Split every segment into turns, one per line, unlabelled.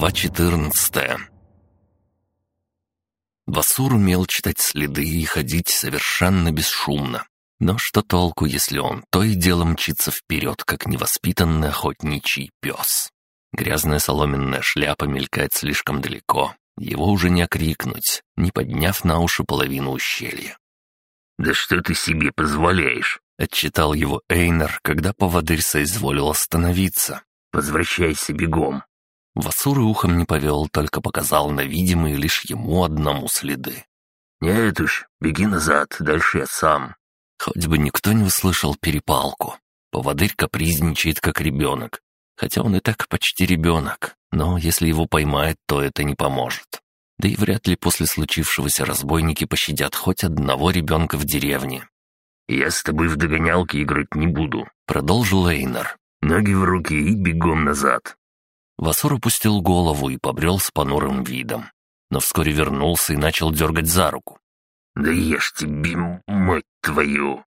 Глава 14 Васур умел читать следы и ходить совершенно бесшумно. Но что толку, если он то и дело мчится вперед, как невоспитанный охотничий пес? Грязная соломенная шляпа мелькает слишком далеко. Его уже не окрикнуть, не подняв на уши половину ущелья.
«Да что ты себе позволяешь?»
— отчитал его Эйнер, когда поводырь соизволил остановиться.
«Возвращайся бегом».
Васур и ухом не повел, только показал на видимые лишь ему одному следы.
«Нет уж, беги назад, дальше я сам».
Хоть бы никто не услышал перепалку. Поводырь капризничает, как ребенок. Хотя он и так почти ребенок, но если его поймают, то это не поможет. Да и вряд ли после случившегося разбойники пощадят хоть одного ребенка в деревне.
«Я с тобой в догонялки играть не буду», —
продолжил Эйнар.
«Ноги в руки и бегом назад».
Васур опустил голову и побрел с понурым видом. Но вскоре вернулся и начал дергать за руку.
«Да ешь тебе, мать твою!»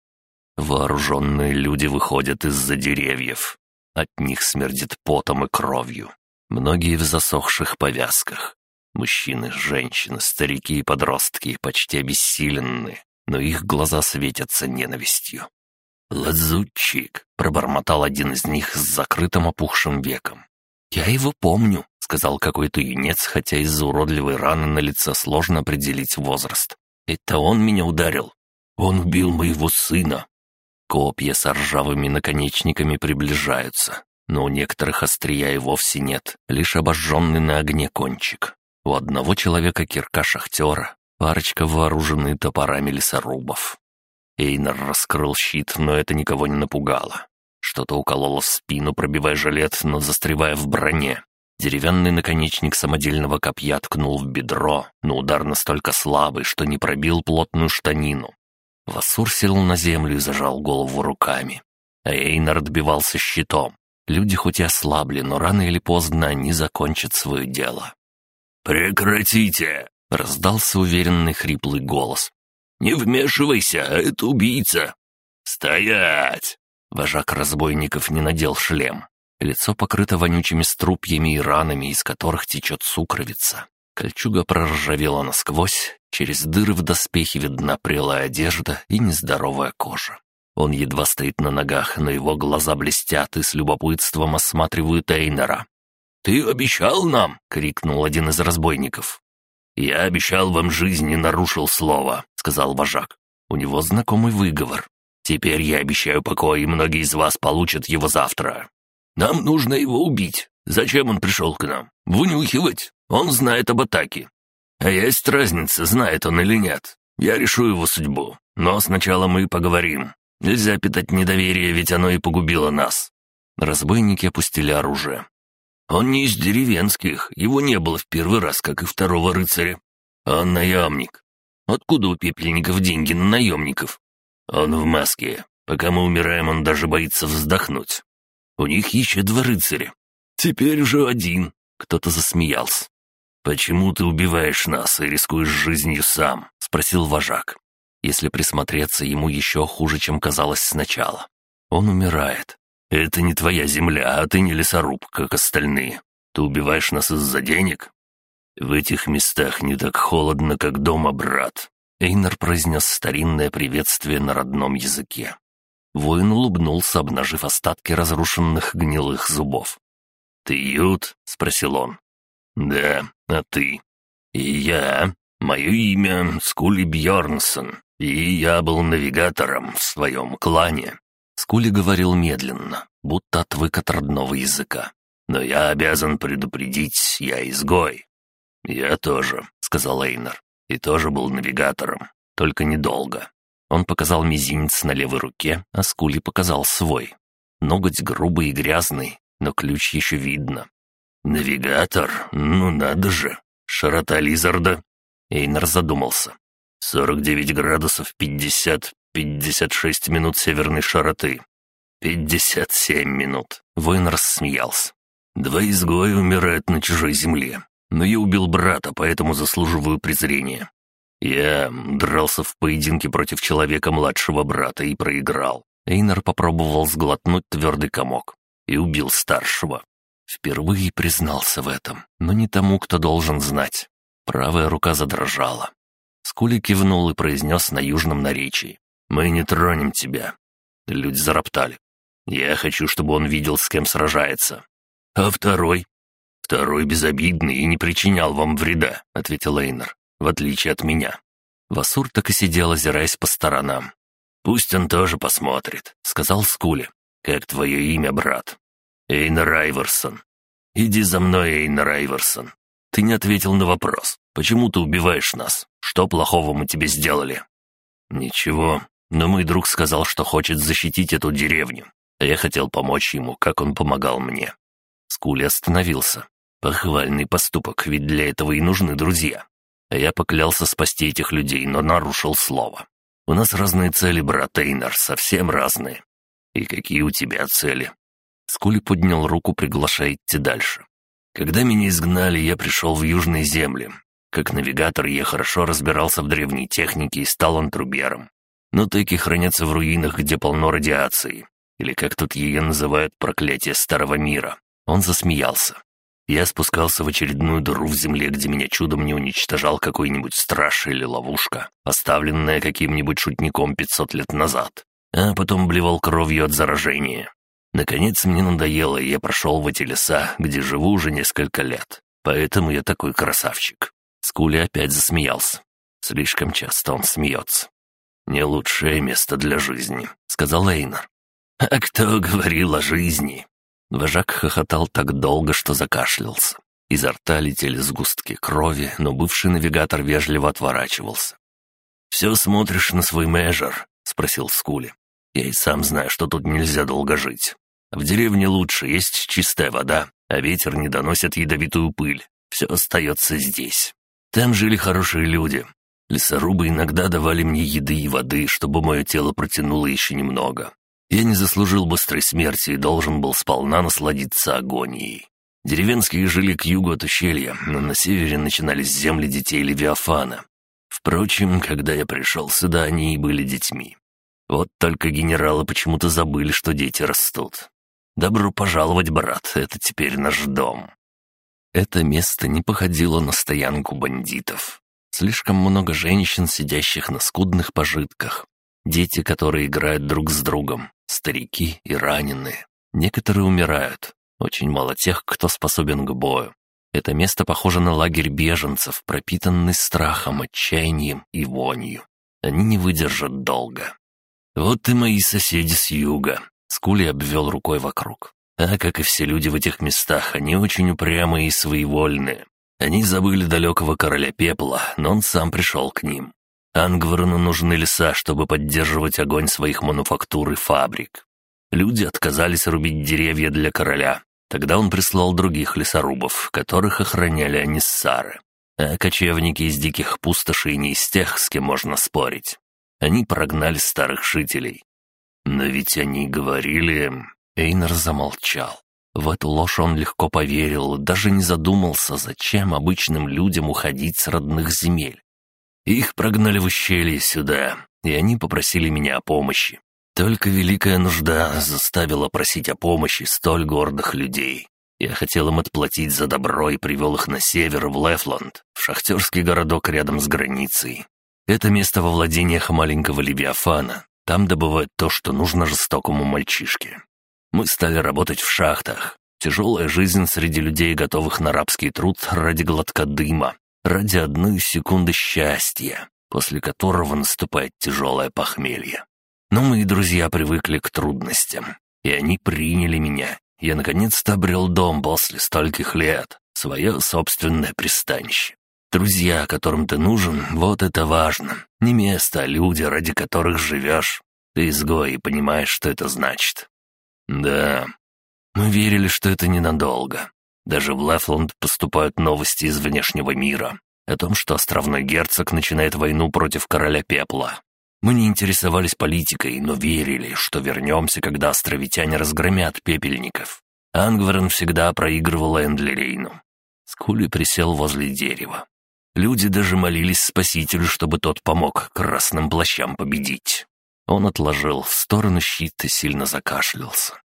Вооруженные люди выходят из-за деревьев. От них смердит потом и кровью. Многие в засохших повязках. Мужчины, женщины, старики и подростки почти обессиленны, но их глаза светятся ненавистью. «Лазутчик!» — пробормотал один из них с закрытым опухшим веком. «Я его помню», — сказал какой-то юнец, хотя из-за уродливой раны на лице сложно определить возраст. «Это он меня ударил. Он убил моего сына». Копья с ржавыми наконечниками приближаются, но у некоторых острия и вовсе нет, лишь обожженный на огне кончик. У одного человека кирка шахтера, парочка вооружены топорами лесорубов. Эйнер раскрыл щит, но это никого не напугало. Что-то укололо в спину, пробивая жилет, но застревая в броне. Деревянный наконечник самодельного копья ткнул в бедро, но удар настолько слабый, что не пробил плотную штанину. Васур сел на землю и зажал голову руками. А Эйнар отбивался щитом. Люди хоть и ослабли, но рано или поздно они закончат свое дело.
«Прекратите!» — раздался уверенный хриплый голос. «Не вмешивайся, это убийца!» «Стоять!»
Вожак разбойников не надел шлем. Лицо покрыто вонючими струпьями и ранами, из которых течет сукровица. Кольчуга проржавела насквозь, через дыры в доспехе видна прелая одежда и нездоровая кожа. Он едва стоит на ногах, но его глаза блестят и с любопытством осматривают Эйнера.
«Ты обещал нам!»
— крикнул один из разбойников.
«Я обещал вам жизнь и нарушил слово», — сказал вожак.
У него знакомый выговор.
Теперь я обещаю покой, и многие из вас получат его завтра. Нам нужно его убить. Зачем он пришел к нам? Вынюхивать? Он знает об атаке. А есть разница, знает он или нет. Я решу его судьбу. Но сначала мы поговорим. Нельзя питать недоверие, ведь оно и погубило нас».
Разбойники опустили оружие.
«Он не из деревенских, его не было в первый раз, как и второго рыцаря. Он наемник. Откуда у пепельников деньги на наемников? Он в маске. Пока мы умираем, он даже боится вздохнуть. У них еще два рыцаря. Теперь уже один. Кто-то засмеялся. «Почему ты убиваешь нас и рискуешь жизнью сам?» — спросил вожак.
Если присмотреться, ему еще хуже, чем казалось сначала. Он умирает.
«Это не твоя земля, а ты не лесоруб, как остальные. Ты убиваешь нас из-за денег?» «В этих местах не так холодно, как дома, брат.
Эйнер произнес старинное приветствие на родном языке. Воин улыбнулся, обнажив остатки разрушенных гнилых зубов.
«Ты Ют?» — спросил он. «Да, а ты?» «И я. Мое имя Скули Бьорнсон, и я был навигатором в своем клане».
Скули говорил медленно, будто отвык от родного языка.
«Но я обязан предупредить, я изгой». «Я тоже», — сказал Эйнер и тоже был навигатором, только недолго. Он показал мизинец на левой руке, а Скули показал свой. Ноготь грубый и грязный, но ключ еще видно. «Навигатор? Ну надо же! Широта Лизарда!» Эйнер задумался. «Сорок девять градусов пятьдесят, пятьдесят шесть минут северной широты. Пятьдесят семь минут!» Воин рассмеялся. «Два изгоя умирают на чужой земле но я убил брата, поэтому заслуживаю презрения. Я дрался в поединке против человека младшего брата и проиграл. Эйнер попробовал сглотнуть твердый комок и убил старшего.
Впервые признался в этом, но не тому, кто должен знать. Правая рука задрожала. Скули кивнул и произнес на южном наречии. «Мы не тронем тебя». Люди зароптали. «Я хочу, чтобы он видел, с кем сражается». «А второй?» «Второй безобидный и не причинял вам вреда», — ответил Эйнер, «в отличие от меня». Васур так и сидел, озираясь по сторонам. «Пусть он тоже посмотрит», — сказал Скули. «Как твое имя, брат?» «Эйнер Айверсон». «Иди за мной, Эйнер Айверсон. Ты не ответил на вопрос. Почему ты убиваешь нас? Что плохого мы тебе сделали?» «Ничего, но мой друг сказал, что хочет защитить эту деревню. А я хотел помочь ему, как он помогал мне». Скули остановился. Похвальный поступок, ведь для этого и нужны друзья. А я поклялся спасти этих людей, но нарушил слово. У нас разные цели, брат Эйнар, совсем разные. И какие у тебя цели? Скули поднял руку, приглашая идти дальше. Когда меня изгнали, я пришел в Южные земли. Как навигатор я хорошо разбирался в древней технике и стал антрубером. Но таки хранятся в руинах, где полно радиации. Или как тут ее называют проклятие старого мира. Он засмеялся. Я спускался в очередную дыру в земле, где меня чудом не уничтожал какой-нибудь страж или ловушка, оставленная каким-нибудь шутником 500 лет назад, а потом блевал кровью от заражения. Наконец мне надоело, и я прошел в эти леса, где живу уже несколько лет. Поэтому я такой красавчик. Скули опять засмеялся. Слишком часто он смеется. «Не лучшее место для жизни», — сказал Эйнар. «А кто говорил о жизни?» Вожак хохотал так долго, что закашлялся. Изо рта летели сгустки крови, но бывший навигатор вежливо отворачивался. «Все смотришь на свой межер?» — спросил Скули. «Я и сам знаю, что тут нельзя долго жить. В деревне лучше, есть чистая вода, а ветер не доносит ядовитую пыль. Все остается здесь. Там жили хорошие люди. Лесорубы иногда давали мне еды и воды, чтобы мое тело протянуло еще немного. Я не заслужил быстрой смерти и должен был сполна насладиться агонией. Деревенские жили к югу от ущелья, но на севере начинались земли детей Левиафана. Впрочем, когда я пришел сюда, они и были детьми. Вот только генералы почему-то забыли, что дети растут. Добро пожаловать, брат, это теперь наш дом. Это место не походило на стоянку бандитов. Слишком много женщин, сидящих на скудных пожитках. Дети, которые играют друг с другом старики и раненые. Некоторые умирают. Очень мало тех, кто способен к бою. Это место похоже на лагерь беженцев, пропитанный страхом, отчаянием и вонью. Они не выдержат долго. Вот и мои соседи с юга. Скули обвел рукой вокруг. А как и все люди в этих местах, они очень упрямые и своевольные. Они забыли далекого короля пепла, но он сам пришел к ним. Ангварану нужны леса, чтобы поддерживать огонь своих мануфактур и фабрик. Люди отказались рубить деревья для короля. Тогда он прислал других лесорубов, которых охраняли аниссары. А кочевники из диких пустошей не из тех, с кем можно спорить. Они прогнали старых жителей. Но ведь они говорили... Эйнер замолчал. В эту ложь он легко поверил, даже не задумался, зачем обычным людям уходить с родных земель. Их прогнали в ущелье сюда, и они попросили меня о помощи. Только великая нужда заставила просить о помощи столь гордых людей. Я хотел им отплатить за добро и привел их на север, в Лефланд, в шахтерский городок рядом с границей. Это место во владениях маленького Левиафана. Там добывают то, что нужно жестокому мальчишке. Мы стали работать в шахтах. Тяжелая жизнь среди людей, готовых на рабский труд ради глотка дыма, ради одной секунды счастья, после которого наступает тяжелое похмелье. Но мои друзья привыкли к трудностям, и они приняли меня. Я наконец-то обрел дом после стольких лет, свое собственное пристанище. Друзья, которым ты нужен, вот это важно. Не место, а люди, ради которых живешь. Ты изгой и понимаешь, что это значит. Да, мы верили, что это ненадолго. Даже в Лефланд поступают новости из внешнего мира о том, что островной герцог начинает войну против короля пепла. Мы не интересовались политикой, но верили, что вернемся, когда островитяне разгромят пепельников. Ангварен всегда проигрывал Эндлерейну. Скули присел возле дерева. Люди даже молились спасителю, чтобы тот помог красным плащам победить. Он отложил в сторону щит и сильно закашлялся.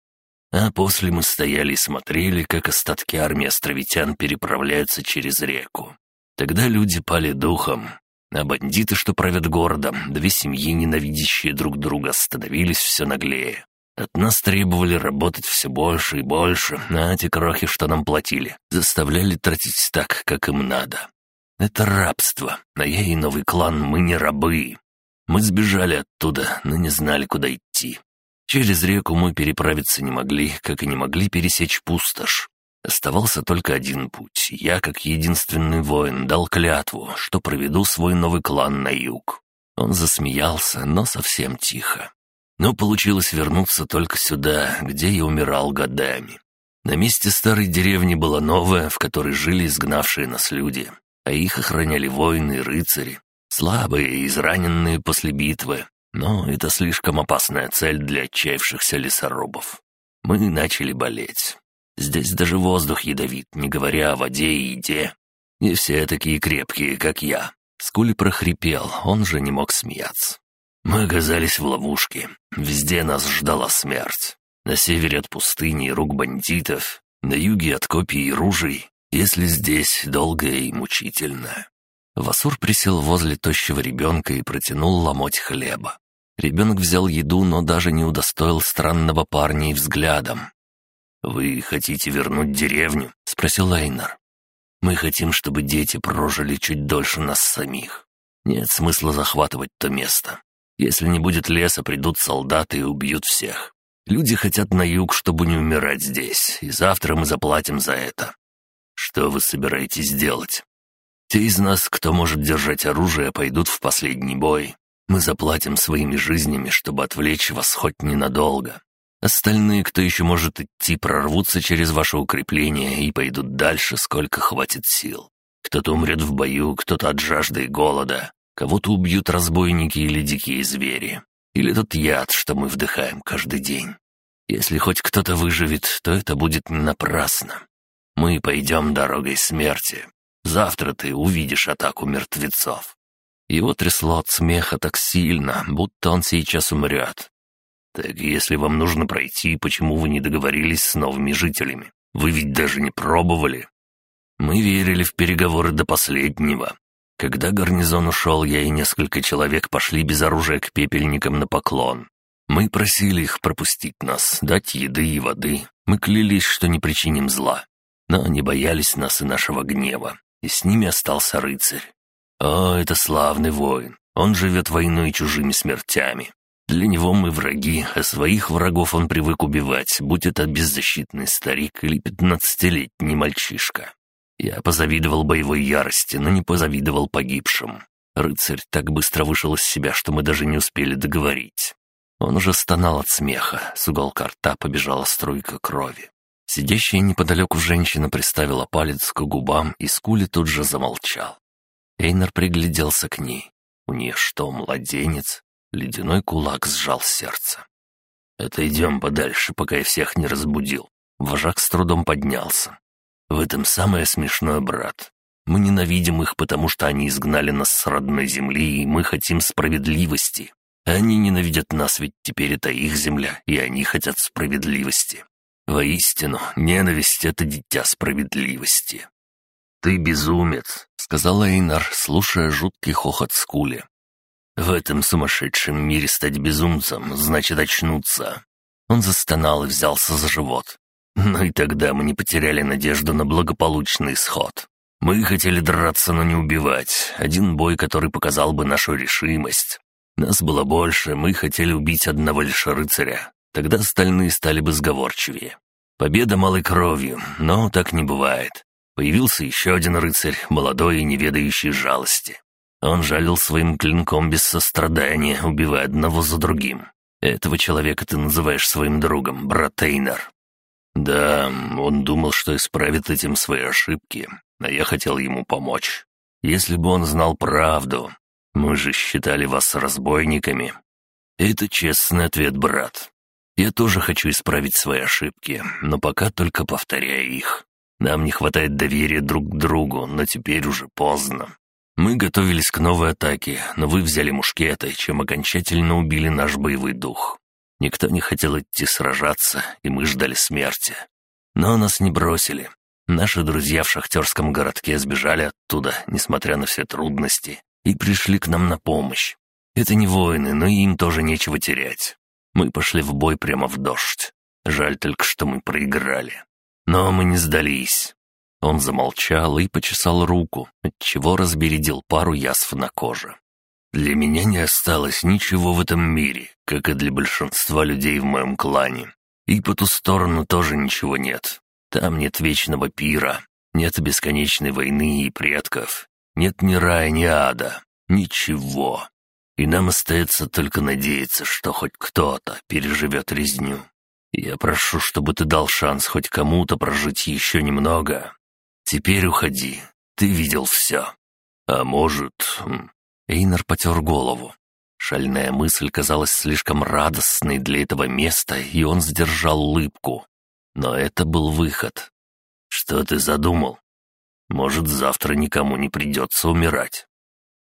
А после мы стояли и смотрели, как остатки армии островитян переправляются через реку. Тогда люди пали духом, а бандиты, что правят городом, две семьи, ненавидящие друг друга, становились все наглее. От нас требовали работать все больше и больше, а эти крохи, что нам платили, заставляли тратить так, как им надо. Это рабство, а я и новый клан, мы не рабы. Мы сбежали оттуда, но не знали, куда идти. Через реку мы переправиться не могли, как и не могли пересечь пустошь. Оставался только один путь. Я, как единственный воин, дал клятву, что проведу свой новый клан на юг. Он засмеялся, но совсем тихо. Но получилось вернуться только сюда, где я умирал годами. На месте старой деревни была новая, в которой жили изгнавшие нас люди, а их охраняли воины и рыцари, слабые и израненные после битвы, но это слишком опасная цель для отчаявшихся лесорубов. Мы начали болеть. Здесь даже воздух ядовит, не говоря о воде и еде. Не все такие крепкие, как я. Скули прохрипел, он же не мог смеяться. Мы оказались в ловушке. Везде нас ждала смерть. На севере от пустыни и рук бандитов, на юге от копий и ружей, если здесь долгое и мучительно. Васур присел возле тощего ребенка и протянул ломоть хлеба. Ребенок взял еду, но даже не удостоил странного парня и взглядом. «Вы хотите вернуть деревню?» — спросил Эйнар. «Мы хотим, чтобы дети прожили чуть дольше нас самих. Нет смысла захватывать то место. Если не будет леса, придут солдаты и убьют всех. Люди хотят на юг, чтобы не умирать здесь, и завтра мы заплатим за это. Что вы собираетесь делать? Те из нас, кто может держать оружие, пойдут в последний бой, мы заплатим своими жизнями, чтобы отвлечь вас хоть ненадолго. Остальные, кто еще может идти, прорвутся через ваше укрепление и пойдут дальше, сколько хватит сил. Кто-то умрет в бою, кто-то от жажды и голода, кого-то убьют разбойники или дикие звери. Или тот яд, что мы вдыхаем каждый день. Если хоть кто-то выживет, то это будет напрасно. Мы пойдем дорогой смерти. Завтра ты увидишь атаку мертвецов. Его трясло от смеха так сильно, будто он сейчас умрет. «Так если вам нужно пройти, почему вы не договорились с новыми жителями? Вы ведь даже не пробовали». Мы верили в переговоры до последнего. Когда гарнизон ушел, я и несколько человек пошли без оружия к пепельникам на поклон. Мы просили их пропустить нас, дать еды и воды. Мы клялись, что не причиним зла. Но они боялись нас и нашего гнева, и с ними остался рыцарь. О, это славный воин. Он живет войной и чужими смертями. Для него мы враги, а своих врагов он привык убивать, будь это беззащитный старик или пятнадцатилетний мальчишка. Я позавидовал боевой ярости, но не позавидовал погибшим. Рыцарь так быстро вышел из себя, что мы даже не успели договорить. Он уже стонал от смеха, с уголка рта побежала струйка крови. Сидящая неподалеку женщина приставила палец к губам, и Скули тут же замолчал. Эйнер пригляделся к ней. У нее что, младенец? Ледяной кулак сжал сердце. «Отойдем подальше, пока я всех не разбудил». Вожак с трудом поднялся. «В этом самое смешное, брат. Мы ненавидим их, потому что они изгнали нас с родной земли, и мы хотим справедливости. Они ненавидят нас, ведь теперь это их земля, и они хотят справедливости. Воистину, ненависть — это дитя справедливости. «Ты безумец», — сказал Эйнар, слушая жуткий хохот Скули. «В этом сумасшедшем мире стать безумцем значит очнуться». Он застонал и взялся за живот. Но и тогда мы не потеряли надежду на благополучный исход. Мы хотели драться, но не убивать. Один бой, который показал бы нашу решимость. Нас было больше, мы хотели убить одного лишь рыцаря. Тогда остальные стали бы сговорчивее. Победа малой кровью, но так не бывает. Появился еще один рыцарь, молодой и не ведающий жалости. Он жалил своим клинком без сострадания, убивая одного за другим. Этого человека ты называешь своим другом, брат Эйнар. Да, он думал, что исправит этим свои ошибки, а я хотел ему помочь. Если бы он знал правду, мы же считали вас разбойниками. Это честный ответ, брат. Я тоже хочу исправить свои ошибки, но пока только повторяя их. Нам не хватает доверия друг к другу, но теперь уже поздно. Мы готовились к новой атаке, но вы взяли мушкеты, чем окончательно убили наш боевой дух.
Никто не хотел идти сражаться, и мы ждали смерти. Но нас не бросили. Наши друзья в шахтерском городке сбежали оттуда, несмотря на все трудности, и пришли к нам на помощь. Это не воины, но им тоже нечего терять. Мы пошли в бой прямо в дождь. Жаль только, что мы проиграли. Но мы не сдались. Он замолчал и почесал руку, отчего разбередил пару язв на коже. Для меня не осталось ничего в этом мире, как и для большинства людей в моем клане. И по ту сторону тоже ничего нет. Там нет вечного пира, нет бесконечной войны и предков, нет ни рая, ни ада, ничего. И нам остается только надеяться, что хоть кто-то переживет резню. Я прошу, чтобы ты дал шанс хоть кому-то прожить еще немного. Теперь уходи, ты видел все. А может, хм, Эйнер потер голову. Шальная мысль казалась слишком радостной для этого места, и он сдержал улыбку. Но это был выход. «Что ты задумал? Может, завтра никому не придется умирать.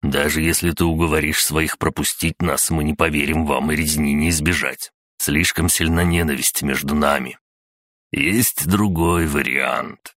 Даже если ты уговоришь своих пропустить нас, мы не поверим вам и резни не избежать. Слишком сильна ненависть между нами. Есть другой вариант.